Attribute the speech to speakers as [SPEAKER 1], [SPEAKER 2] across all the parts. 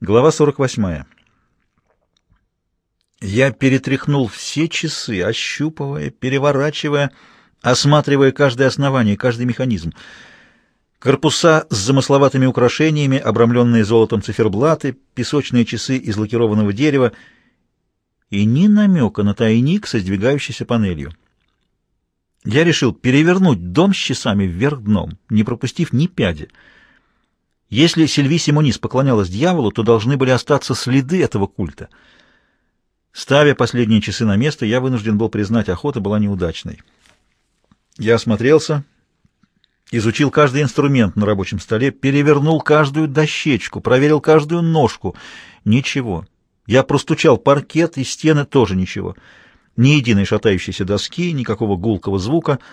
[SPEAKER 1] Глава 48. Я перетряхнул все часы, ощупывая, переворачивая, осматривая каждое основание, каждый механизм. Корпуса с замысловатыми украшениями, обрамленные золотом циферблаты, песочные часы из лакированного дерева и ни намека на тайник со сдвигающейся панелью. Я решил перевернуть дом с часами вверх дном, не пропустив ни пяди — если Сильви Симонис поклонялась дьяволу, то должны были остаться следы этого культа. Ставя последние часы на место, я вынужден был признать, охота была неудачной. Я осмотрелся, изучил каждый инструмент на рабочем столе, перевернул каждую дощечку, проверил каждую ножку. Ничего. Я простучал паркет и стены, тоже ничего. Ни единой шатающейся доски, никакого гулкого звука —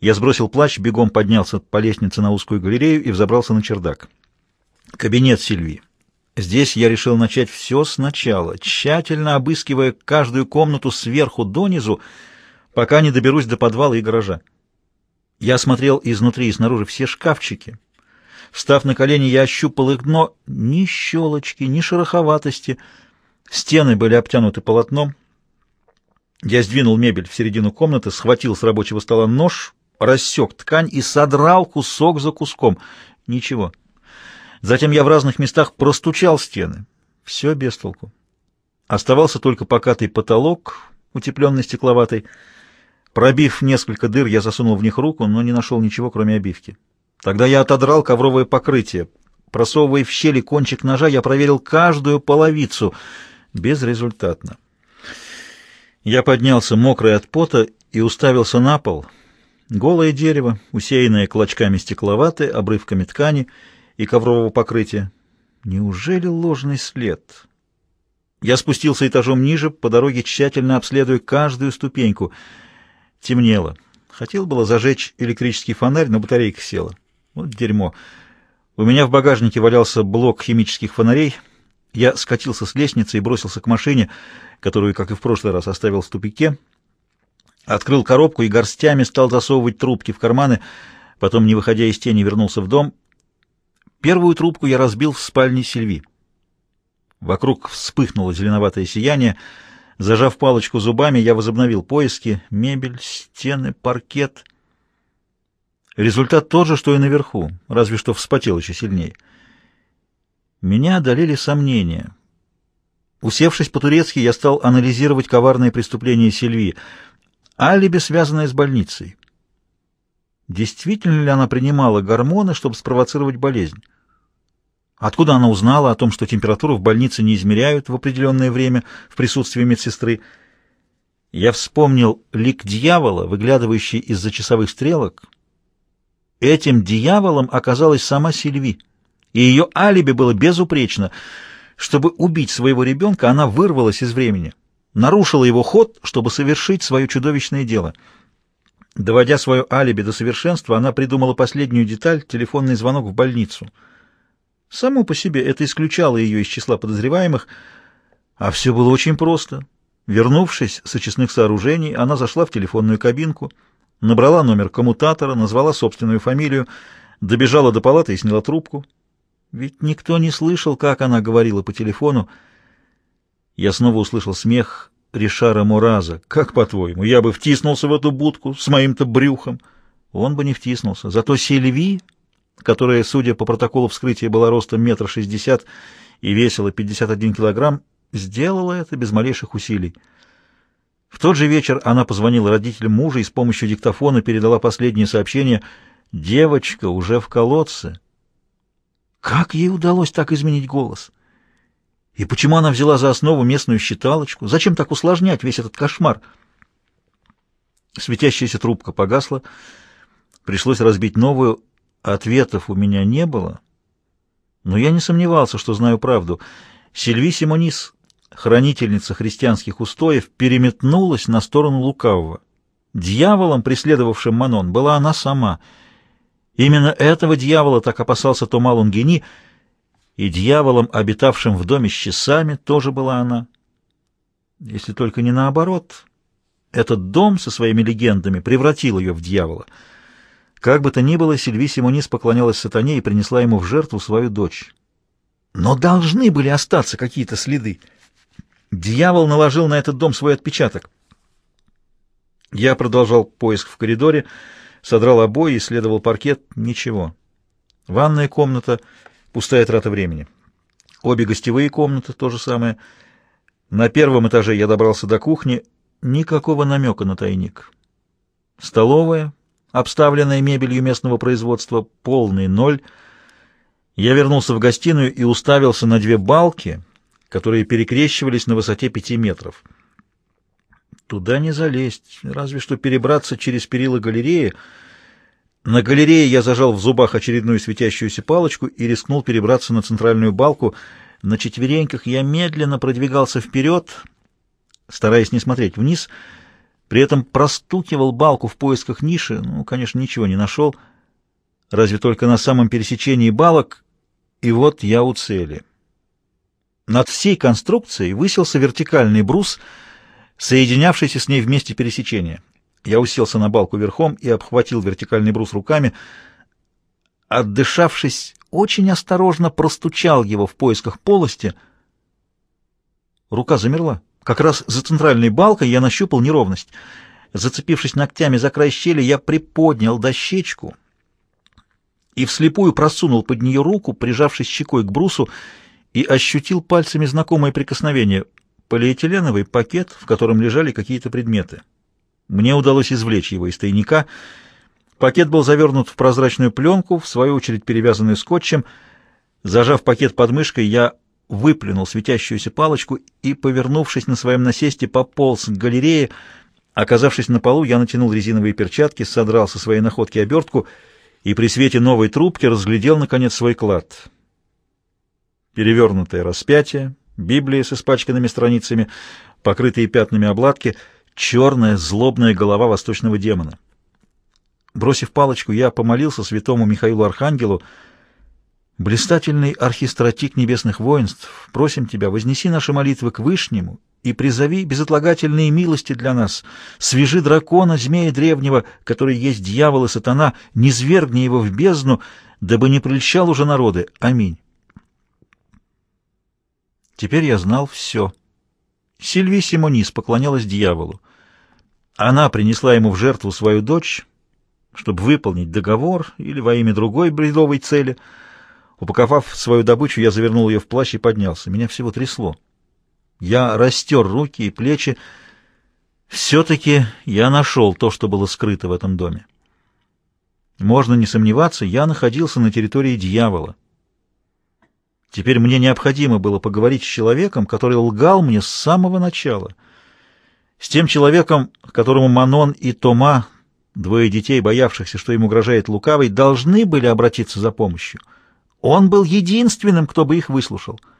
[SPEAKER 1] я сбросил плащ, бегом поднялся по лестнице на узкую галерею и взобрался на чердак. Кабинет Сильви. Здесь я решил начать все сначала, тщательно обыскивая каждую комнату сверху донизу, пока не доберусь до подвала и гаража. Я осмотрел изнутри и снаружи все шкафчики. Встав на колени, я ощупал их дно. Ни щелочки, ни шероховатости. Стены были обтянуты полотном. Я сдвинул мебель в середину комнаты, схватил с рабочего стола нож рассек ткань и содрал кусок за куском. Ничего. Затем я в разных местах простучал стены. Все без толку. Оставался только покатый потолок, утепленный стекловатой. Пробив несколько дыр, я засунул в них руку, но не нашел ничего, кроме обивки. Тогда я отодрал ковровое покрытие. Просовывая в щели кончик ножа, я проверил каждую половицу. Безрезультатно. Я поднялся мокрый от пота и уставился на пол — Голое дерево, усеянное клочками стекловаты, обрывками ткани и коврового покрытия. Неужели ложный след? Я спустился этажом ниже, по дороге тщательно обследуя каждую ступеньку. Темнело. Хотел было зажечь электрический фонарь, но батарейка села. Вот дерьмо. У меня в багажнике валялся блок химических фонарей. Я скатился с лестницы и бросился к машине, которую, как и в прошлый раз, оставил в тупике. Открыл коробку и горстями стал засовывать трубки в карманы, потом, не выходя из тени, вернулся в дом. Первую трубку я разбил в спальне Сильви. Вокруг вспыхнуло зеленоватое сияние. Зажав палочку зубами, я возобновил поиски. Мебель, стены, паркет. Результат тот же, что и наверху, разве что вспотел еще сильнее. Меня одолели сомнения. Усевшись по-турецки, я стал анализировать коварные преступления Сильви — Алиби, связанное с больницей. Действительно ли она принимала гормоны, чтобы спровоцировать болезнь? Откуда она узнала о том, что температуру в больнице не измеряют в определенное время в присутствии медсестры? Я вспомнил лик дьявола, выглядывающий из-за часовых стрелок. Этим дьяволом оказалась сама Сильви, и ее алиби было безупречно. Чтобы убить своего ребенка, она вырвалась из времени нарушила его ход, чтобы совершить свое чудовищное дело. Доводя свое алиби до совершенства, она придумала последнюю деталь — телефонный звонок в больницу. Само по себе это исключало ее из числа подозреваемых, а все было очень просто. Вернувшись с очистных сооружений, она зашла в телефонную кабинку, набрала номер коммутатора, назвала собственную фамилию, добежала до палаты и сняла трубку. Ведь никто не слышал, как она говорила по телефону, я снова услышал смех Ришара Мураза. «Как, по-твоему, я бы втиснулся в эту будку с моим-то брюхом?» Он бы не втиснулся. Зато Сильви, которая, судя по протоколу вскрытия, была ростом метр шестьдесят и весила пятьдесят один килограмм, сделала это без малейших усилий. В тот же вечер она позвонила родителям мужа и с помощью диктофона передала последнее сообщение «Девочка уже в колодце». Как ей удалось так изменить голос? И почему она взяла за основу местную считалочку? Зачем так усложнять весь этот кошмар? Светящаяся трубка погасла. Пришлось разбить новую. Ответов у меня не было. Но я не сомневался, что знаю правду. Сильви Симонис, хранительница христианских устоев, переметнулась на сторону лукавого. Дьяволом, преследовавшим Манон, была она сама. Именно этого дьявола так опасался Тома Лунгини — и дьяволом, обитавшим в доме с часами, тоже была она. Если только не наоборот. Этот дом со своими легендами превратил ее в дьявола. Как бы то ни было, Сильви Симонис поклонялась сатане и принесла ему в жертву свою дочь. Но должны были остаться какие-то следы. Дьявол наложил на этот дом свой отпечаток. Я продолжал поиск в коридоре, содрал обои, исследовал паркет. Ничего. Ванная комната, пустая трата времени. Обе гостевые комнаты, то же самое. На первом этаже я добрался до кухни. Никакого намека на тайник. Столовая, обставленная мебелью местного производства, полный ноль. Я вернулся в гостиную и уставился на две балки, которые перекрещивались на высоте пяти метров. Туда не залезть, разве что перебраться через перила галереи. На галерее я зажал в зубах очередную светящуюся палочку и рискнул перебраться на центральную балку. На четвереньках я медленно продвигался вперед, стараясь не смотреть вниз — при этом простукивал балку в поисках ниши, ну, конечно, ничего не нашел, разве только на самом пересечении балок, и вот я у цели. Над всей конструкцией высился вертикальный брус, соединявшийся с ней в месте пересечения. Я уселся на балку верхом и обхватил вертикальный брус руками. Отдышавшись, очень осторожно простучал его в поисках полости. Рука замерла. Как раз за центральной балкой я нащупал неровность. Зацепившись ногтями за край щели, я приподнял дощечку и вслепую просунул под нее руку, прижавшись щекой к брусу, и ощутил пальцами знакомое прикосновение — полиэтиленовый пакет, в котором лежали какие-то предметы. Мне удалось извлечь его из тайника. Пакет был завернут в прозрачную пленку, в свою очередь перевязанную скотчем. Зажав пакет под мышкой, я выплюнул светящуюся палочку и, повернувшись на своем насесте, пополз к галерее. Оказавшись на полу, я натянул резиновые перчатки, содрал со своей находки обертку и при свете новой трубки разглядел, наконец, свой клад. Перевернутое распятие, Библия с испачканными страницами, покрытые пятнами обладки, черная злобная голова восточного демона. Бросив палочку, я помолился святому Михаилу Архангелу, Блистательный архистратик небесных воинств, просим Тебя, вознеси наши молитвы к Вышнему и призови безотлагательные милости для нас. Свяжи дракона, змея древнего, который есть дьявол и сатана, не свергни его в бездну, дабы не прельщал уже народы. Аминь. Теперь я знал все. Сильви Симонис поклонялась дьяволу. Она принесла ему в жертву свою дочь, чтобы выполнить договор или во имя другой бредовой цели — Упаковав свою добычу, я завернул ее в плащ и поднялся. Меня всего трясло. Я растер руки и плечи. Все-таки я нашел то, что было скрыто в этом доме. Можно не сомневаться, я находился на территории дьявола. Теперь мне необходимо было поговорить с человеком, который лгал мне с самого начала. С тем человеком, которому Манон и Тома, двое детей, боявшихся, что им угрожает лукавый, должны были обратиться за помощью — он был единственным, кто бы их выслушал —